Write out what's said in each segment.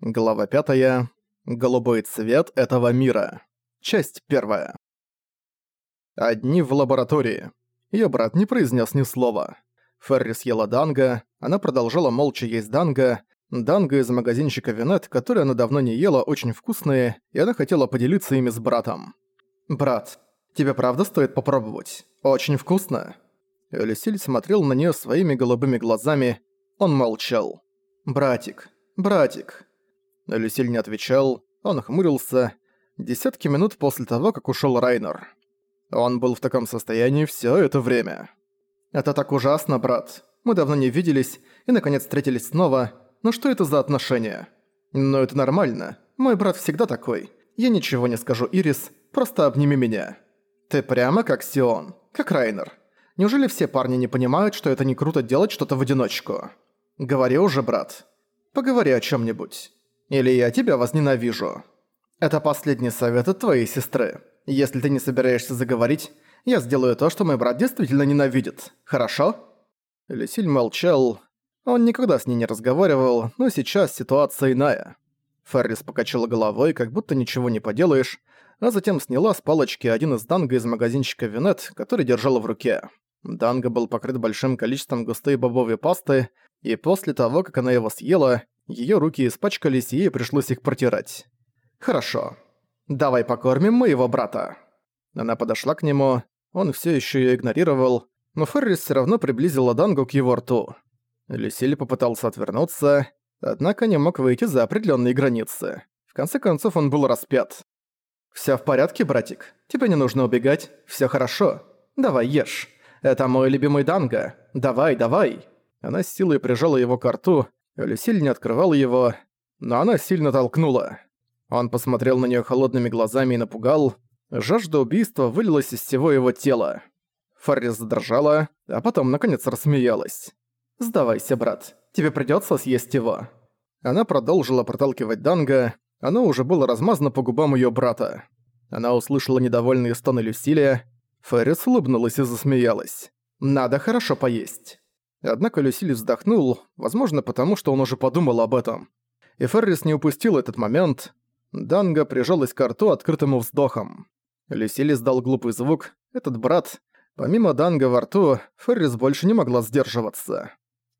Глава 5. Голубой цвет этого мира. Часть 1. Одни в лаборатории. Её брат не произнес ни слова. Ферри съела данго, она продолжала молча есть данго. Данго из магазинчика Винет, который она давно не ела, очень вкусные, и она хотела поделиться ими с братом. «Брат, тебе правда стоит попробовать? Очень вкусно». Люсиль смотрел на неё своими голубыми глазами. Он молчал. «Братик, братик». Люсиль не отвечал, он хмурился. Десятки минут после того, как ушёл Райнер. Он был в таком состоянии всё это время. «Это так ужасно, брат. Мы давно не виделись и, наконец, встретились снова. Но что это за отношения?» «Но это нормально. Мой брат всегда такой. Я ничего не скажу, Ирис. Просто обними меня». «Ты прямо как Сион. Как Райнер. Неужели все парни не понимают, что это не круто делать что-то в одиночку?» «Говори уже, брат. Поговори о чём-нибудь». Или я тебя возненавижу. Это последний совет от твоей сестры. Если ты не собираешься заговорить, я сделаю то, что мой брат действительно ненавидит. Хорошо?» Люсиль молчал. Он никогда с ней не разговаривал, но сейчас ситуация иная. Феррис покачала головой, как будто ничего не поделаешь, а затем сняла с палочки один из данго из магазинчика Винет, который держала в руке. Данго был покрыт большим количеством густой бобовой пасты, и после того, как она его съела, Её руки испачкались, и ей пришлось их протирать. «Хорошо. Давай покормим моего брата». Она подошла к нему, он всё ещё её игнорировал, но Феррис всё равно приблизила Дангу к его рту. Люсиль попытался отвернуться, однако не мог выйти за определённые границы. В конце концов он был распят. «Всё в порядке, братик? Тебе не нужно убегать. Всё хорошо. Давай ешь. Это мой любимый Данга. Давай, давай». Она с силой прижала его к рту, Люсиль не открывал его, но она сильно толкнула. Он посмотрел на неё холодными глазами и напугал. Жажда убийства вылилась из всего его тела. Фаррис задрожала, а потом наконец рассмеялась. «Сдавайся, брат. Тебе придётся съесть его». Она продолжила проталкивать Данга, оно уже было размазано по губам её брата. Она услышала недовольные стоны Люсилия. Феррис улыбнулась и засмеялась. «Надо хорошо поесть». Однако Люсиль вздохнул, возможно, потому что он уже подумал об этом. И Феррис не упустил этот момент. Данга прижалась к рту открытым вздохом. Люсиль издал глупый звук. Этот брат... Помимо Данга во рту, Феррис больше не могла сдерживаться.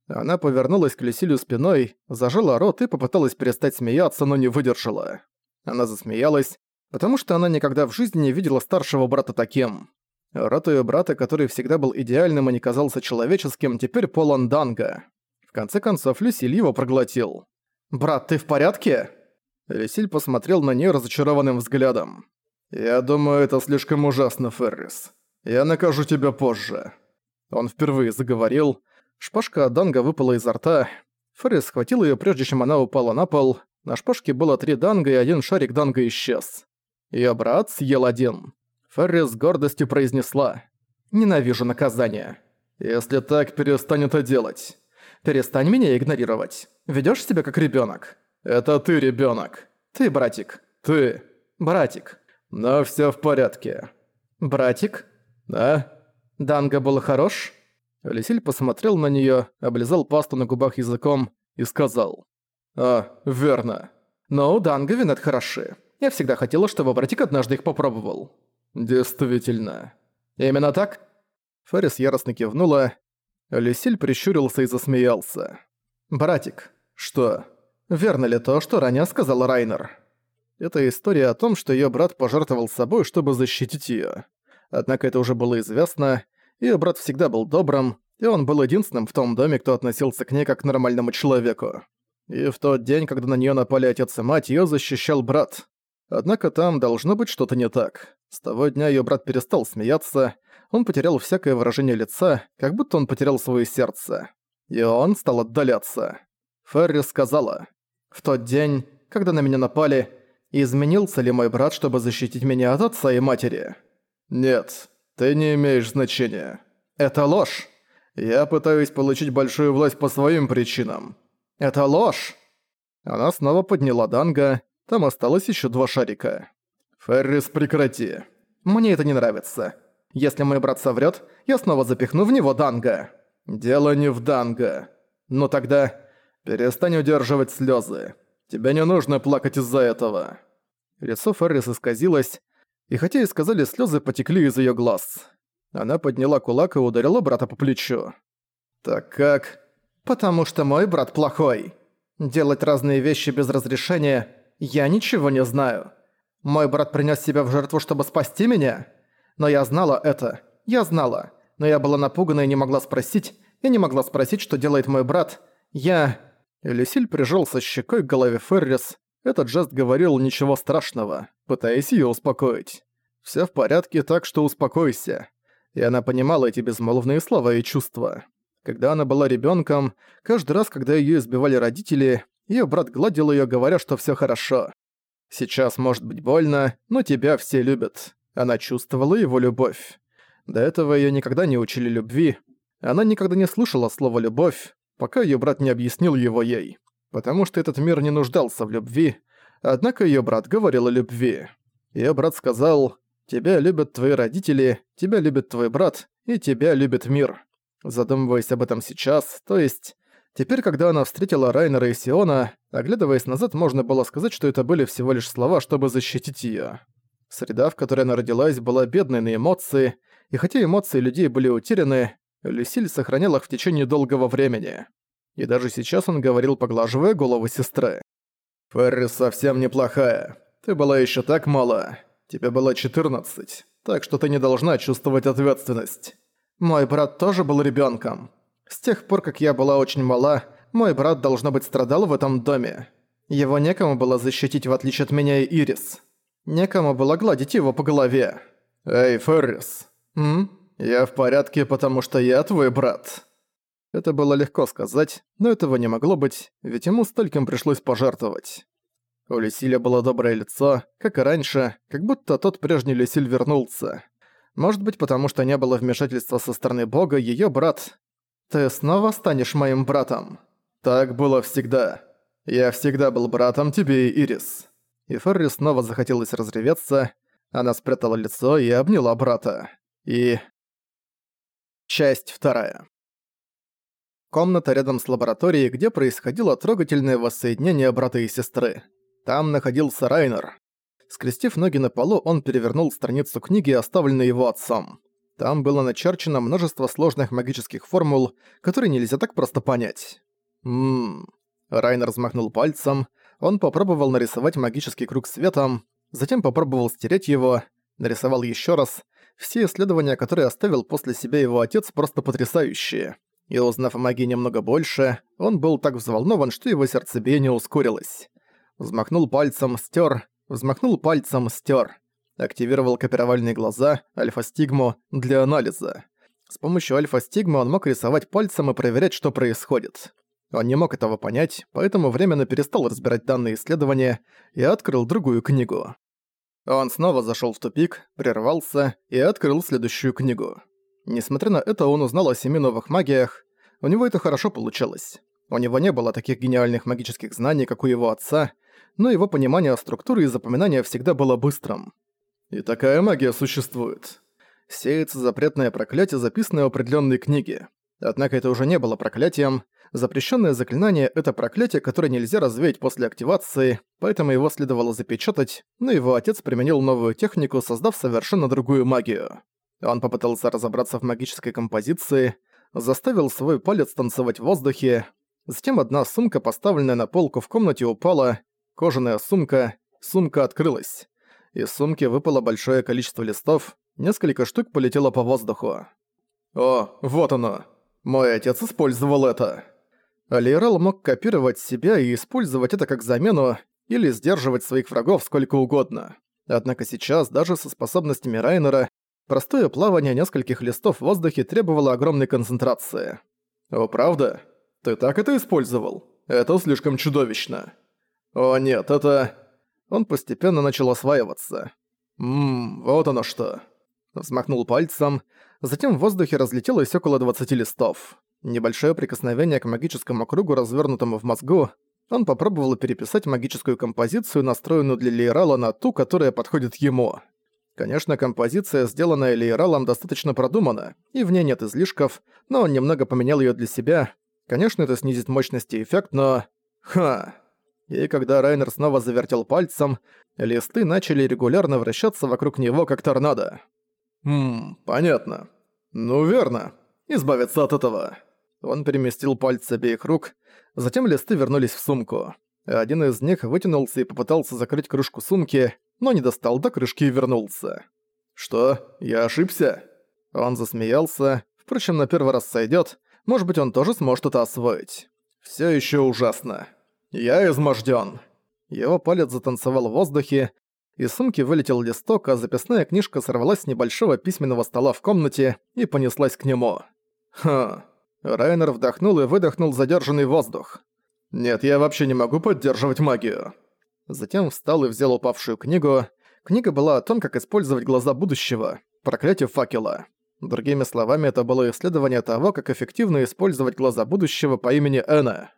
Она повернулась к Люсилю спиной, зажала рот и попыталась перестать смеяться, но не выдержала. Она засмеялась, потому что она никогда в жизни не видела старшего брата таким. Рот её брата, который всегда был идеальным и не казался человеческим, теперь полон данга. В конце концов, Люсиль его проглотил. «Брат, ты в порядке?» Люсиль посмотрел на неё разочарованным взглядом. «Я думаю, это слишком ужасно, Феррис. Я накажу тебя позже». Он впервые заговорил. Шпажка данга выпала изо рта. Феррис схватил её, прежде чем она упала на пол. На шпажке было три данга, и один шарик данга исчез. Её брат съел один. Ферри с гордостью произнесла «Ненавижу наказание». «Если так, перестань это делать. Перестань меня игнорировать. Ведёшь себя как ребёнок. Это ты ребёнок. Ты, братик. Ты. Братик. Но всё в порядке. Братик? Да? Данга был хорош? Лисиль посмотрел на неё, облизал пасту на губах языком и сказал. «А, верно. Но у Данга винет хороши. Я всегда хотела, чтобы братик однажды их попробовал. «Действительно. Именно так?» Феррис яростно кивнула. Люсиль прищурился и засмеялся. «Братик, что? Верно ли то, что ранее сказал Райнер?» Это история о том, что её брат пожертвовал собой, чтобы защитить её. Однако это уже было известно, её брат всегда был добрым, и он был единственным в том доме, кто относился к ней как к нормальному человеку. И в тот день, когда на неё напали отец и мать, её защищал брат. Однако там должно быть что-то не так. С того дня её брат перестал смеяться, он потерял всякое выражение лица, как будто он потерял своё сердце. И он стал отдаляться. Ферри сказала, «В тот день, когда на меня напали, изменился ли мой брат, чтобы защитить меня от отца и матери?» «Нет, ты не имеешь значения. Это ложь. Я пытаюсь получить большую власть по своим причинам. Это ложь!» Она снова подняла Данга, там осталось еще два шарика. «Феррис, прекрати. Мне это не нравится. Если мой брат соврет, я снова запихну в него Данга. Дело не в Данга. Ну тогда перестань удерживать слезы. Тебе не нужно плакать из-за этого». Лицо Феррис исказилось, и хотя и сказали слезы потекли из ее глаз. Она подняла кулак и ударила брата по плечу. «Так как?» «Потому что мой брат плохой. Делать разные вещи без разрешения я ничего не знаю. Мой брат принес себя в жертву, чтобы спасти меня? Но я знала это. Я знала. Но я была напугана и не могла спросить. Я не могла спросить, что делает мой брат. Я...» Люсиль прижался щекой к голове Феррис. Этот жест говорил ничего страшного, пытаясь её успокоить. «Всё в порядке, так что успокойся». И она понимала эти безмолвные слова и чувства. Когда она была ребёнком, каждый раз, когда её избивали родители, её брат гладил её, говоря, что всё хорошо. Сейчас может быть больно, но тебя все любят. Она чувствовала его любовь. До этого её никогда не учили любви. Она никогда не слышала слова «любовь», пока её брат не объяснил его ей. Потому что этот мир не нуждался в любви, однако её брат говорил о любви. Её брат сказал «Тебя любят твои родители, тебя любит твой брат, и тебя любит мир». Задумываясь об этом сейчас, то есть... Теперь, когда она встретила Райнера и Сиона, оглядываясь назад, можно было сказать, что это были всего лишь слова, чтобы защитить её. Среда, в которой она родилась, была бедной на эмоции, и хотя эмоции людей были утеряны, Люсиль сохранял их в течение долгого времени. И даже сейчас он говорил, поглаживая голову сестры. «Феррис совсем неплохая. Ты была еще так мала. Тебе было 14, так что ты не должна чувствовать ответственность. Мой брат тоже был ребенком. С тех пор, как я была очень мала, мой брат, должно быть, страдал в этом доме. Его некому было защитить, в отличие от меня и Ирис. Некому было гладить его по голове. «Эй, Феррис!» «М? Я в порядке, потому что я твой брат». Это было легко сказать, но этого не могло быть, ведь ему стольким пришлось пожертвовать. У Люсиля было доброе лицо, как и раньше, как будто тот прежний Люсиль вернулся. Может быть, потому что не было вмешательства со стороны бога, её брат... «Ты снова станешь моим братом?» «Так было всегда. Я всегда был братом тебе и Ирис». И Ферри снова захотелось разреветься, она спрятала лицо и обняла брата. И... Часть вторая. Комната рядом с лабораторией, где происходило трогательное воссоединение брата и сестры. Там находился Райнер. Скрестив ноги на полу, он перевернул страницу книги, оставленной его отцом. Там было начерчено множество сложных магических формул, которые нельзя так просто понять. Ммм... Райнер взмахнул пальцем, он попробовал нарисовать магический круг светом, затем попробовал стереть его, нарисовал еще раз. Все исследования, которые оставил после себя его отец, просто потрясающие. И узнав о магии немного больше, он был так взволнован, что его сердцебиение ускорилось. Взмахнул пальцем, стер, взмахнул пальцем, стер. Активировал копировальные глаза, альфа-стигму, для анализа. С помощью альфа-стигмы он мог рисовать пальцем и проверять, что происходит. Он не мог этого понять, поэтому временно перестал разбирать данные исследования и открыл другую книгу. Он снова зашел в тупик, прервался и открыл следующую книгу. Несмотря на это, он узнал о семи новых магиях. У него это хорошо получалось. У него не было таких гениальных магических знаний, как у его отца, но его понимание структуры и запоминания всегда было быстрым. И такая магия существует. Сеется запретное проклятие, записанное в определенной книге. Однако это уже не было проклятием. Запрещенное заклинание — это проклятие, которое нельзя развеять после активации, поэтому его следовало запечатать, но его отец применил новую технику, создав совершенно другую магию. Он попытался разобраться в магической композиции, заставил свой палец танцевать в воздухе, затем одна сумка, поставленная на полку в комнате, упала, кожаная сумка, сумка открылась. Из сумки выпало большое количество листов, несколько штук полетело по воздуху. «О, вот оно! Мой отец использовал это!» Алиерал мог копировать себя и использовать это как замену или сдерживать своих врагов сколько угодно. Однако сейчас, даже со способностями Райнера, Простое плавание нескольких листов в воздухе требовало огромной концентрации. «О, правда? Ты так это использовал? Это слишком чудовищно». «О нет, это...» Он постепенно начал осваиваться. «Ммм, вот оно что». Взмахнул пальцем, затем в воздухе разлетелось около 20 листов. Небольшое прикосновение к магическому кругу, развернутому в мозгу, он попробовал переписать магическую композицию, настроенную для Лейрала, на ту, которая подходит ему. Конечно, композиция, сделанная Лейралом, достаточно продумана, и в ней нет излишков, но он немного поменял её для себя. Конечно, это снизит мощность и эффект, но... Ха! И когда Райнер снова завертел пальцем, листы начали регулярно вращаться вокруг него, как торнадо. «Хм, понятно. Ну верно. Избавиться от этого». Он переместил пальцы обеих рук, затем листы вернулись в сумку. Один из них вытянулся и попытался закрыть крышку сумки, но не достал до крышки и вернулся. «Что? Я ошибся?» Он засмеялся. Впрочем, на первый раз сойдёт. Может быть, он тоже сможет это освоить. Всё ещё ужасно. Я измождён. Его палец затанцевал в воздухе, из сумки вылетел листок, а записная книжка сорвалась с небольшого письменного стола в комнате и понеслась к нему. Ха. Райнер вдохнул и выдохнул задержанный воздух. «Нет, я вообще не могу поддерживать магию». Затем встал и взял упавшую книгу. Книга была о том, как использовать глаза будущего. Проклятие факела. Другими словами, это было исследование того, как эффективно использовать глаза будущего по имени Эна.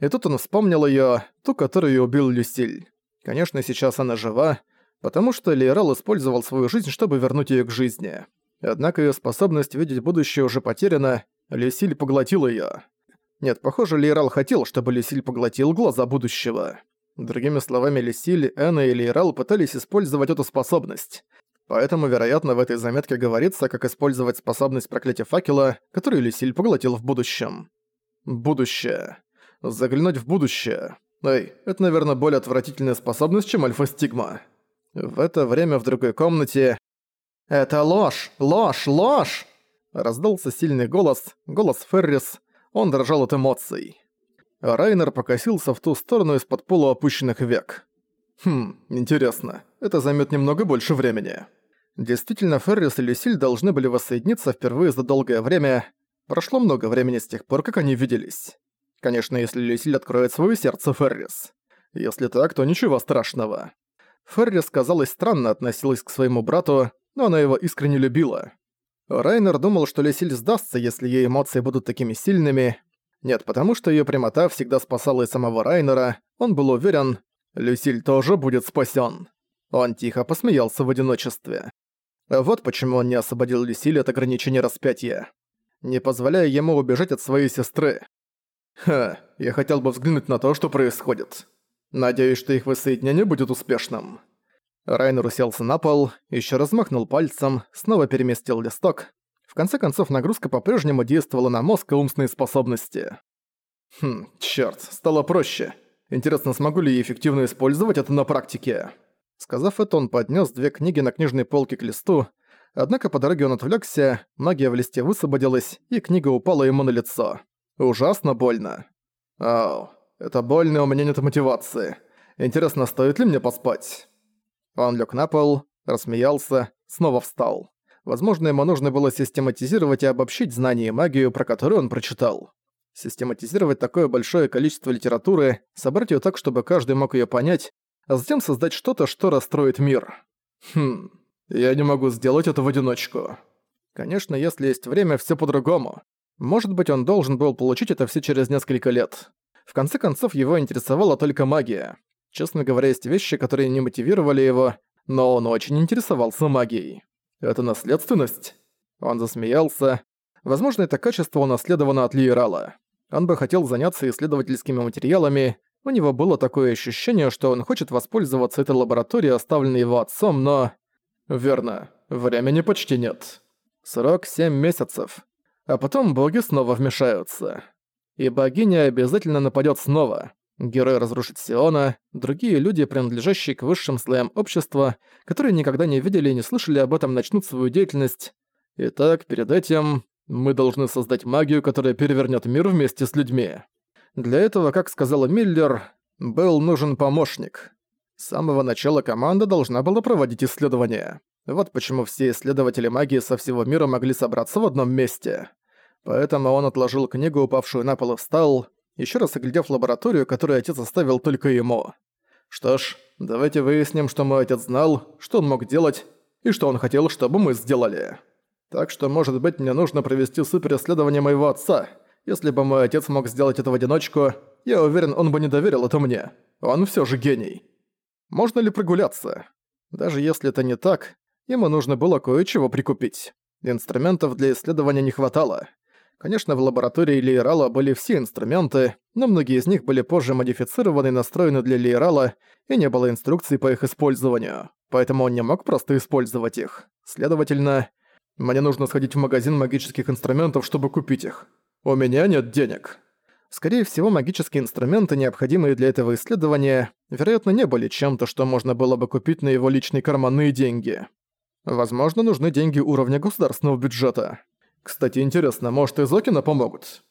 И тут он вспомнил её, ту, которую убил Люсиль. Конечно, сейчас она жива, потому что Лиерал использовал свою жизнь, чтобы вернуть её к жизни. Однако её способность видеть будущее уже потеряна, Люсиль поглотил её. Нет, похоже, Лиерал хотел, чтобы Люсиль поглотил глаза будущего. Другими словами, Люсиль, Энна и Лиерал пытались использовать эту способность. Поэтому, вероятно, в этой заметке говорится, как использовать способность проклятия факела, которую Люсиль поглотил в будущем. Будущее. Заглянуть в будущее. Эй, это, наверное, более отвратительная способность, чем альфа-стигма. В это время в другой комнате... «Это ложь! Ложь! Ложь!» Раздался сильный голос, голос Феррис. Он дрожал от эмоций. Райнер покосился в ту сторону из-под полуопущенных век. Хм, интересно. Это займет немного больше времени. Действительно, Феррис и Люсиль должны были воссоединиться впервые за долгое время. Прошло много времени с тех пор, как они виделись. Конечно, если Люсиль откроет свое сердце Феррис. Если так, то ничего страшного. Феррис, казалось, странно относилась к своему брату, но она его искренне любила. Райнер думал, что Люсиль сдастся, если ее эмоции будут такими сильными. Нет, потому что ее прямота всегда спасала и самого Райнера, он был уверен, Люсиль тоже будет спасен. Он тихо посмеялся в одиночестве. Вот почему он не освободил Люсиль от ограничения распятия, не позволяя ему убежать от своей сестры. Ха, я хотел бы взглянуть на то, что происходит. Надеюсь, что их воссоединение будет успешным. Райнер уселся на пол, еще размахнул пальцем, снова переместил листок. В конце концов, нагрузка по-прежнему действовала на мозг и умственные способности. Хм, чёрт, стало проще. Интересно, смогу ли я эффективно использовать это на практике? Сказав это, он поднес две книги на книжной полке к листу, однако по дороге он отвлекся, магия в листе высвободилась, и книга упала ему на лицо. Ужасно больно. Ау, это больно, у меня нет мотивации. Интересно, стоит ли мне поспать? Он лег на пол, рассмеялся, снова встал. Возможно, ему нужно было систематизировать и обобщить знания и магию, про которую он прочитал. Систематизировать такое большое количество литературы, собрать ее так, чтобы каждый мог ее понять, а затем создать что-то, что расстроит мир. Хм, я не могу сделать это в одиночку. Конечно, если есть время, все по-другому. Может быть, он должен был получить это все через несколько лет. В конце концов, его интересовала только магия. Честно говоря, есть вещи, которые не мотивировали его, но он очень интересовался магией. Это наследственность? Он засмеялся. Возможно, это качество унаследовано от Лиерала. Он бы хотел заняться исследовательскими материалами, у него было такое ощущение, что он хочет воспользоваться этой лабораторией, оставленной его отцом, но... Верно, времени почти нет. Срок семь месяцев а потом боги снова вмешаются. И богиня обязательно нападет снова. Герой разрушит Сиона, другие люди, принадлежащие к высшим слоям общества, которые никогда не видели и не слышали об этом, начнут свою деятельность. Итак, перед этим мы должны создать магию, которая перевернет мир вместе с людьми. Для этого, как сказала Миллер, был нужен помощник. С самого начала команда должна была проводить исследования. Вот почему все исследователи магии со всего мира могли собраться в одном месте. Поэтому он отложил книгу, упавшую на пол, и встал, еще раз оглядев лабораторию, которую отец оставил только ему. Что ж, давайте выясним, что мой отец знал, что он мог делать, и что он хотел, чтобы мы сделали. Так что, может быть, мне нужно провести суперисследование моего отца. Если бы мой отец мог сделать это в одиночку, я уверен, он бы не доверил это мне. Он все же гений. Можно ли прогуляться? Даже если это не так, Ему нужно было кое-чего прикупить. Инструментов для исследования не хватало. Конечно, в лаборатории Лейрала были все инструменты, но многие из них были позже модифицированы и настроены для Лейрала, и не было инструкций по их использованию, поэтому он не мог просто использовать их. Следовательно, мне нужно сходить в магазин магических инструментов, чтобы купить их. У меня нет денег. Скорее всего, магические инструменты, необходимые для этого исследования, вероятно, не были чем-то, что можно было бы купить на его личные карманные деньги. Возможно, нужны деньги уровня государственного бюджета. Кстати, интересно, может, из Окина помогут?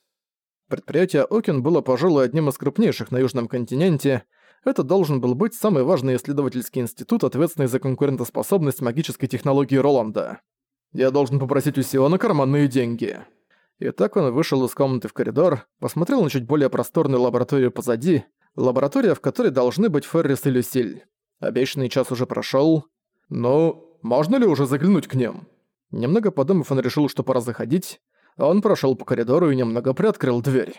Предприятие Окин было, пожалуй, одним из крупнейших на Южном континенте. Это должен был быть самый важный исследовательский институт, ответственный за конкурентоспособность магической технологии Роланда. Я должен попросить у Сиона карманные деньги. И так он вышел из комнаты в коридор, посмотрел на чуть более просторную лабораторию позади, лаборатория, в которой должны быть Феррис и Люсиль. Обещанный час уже прошёл. Ну, можно ли уже заглянуть к ним? Немного подумав, он решил, что пора заходить. Он прошёл по коридору и немного приоткрыл дверь.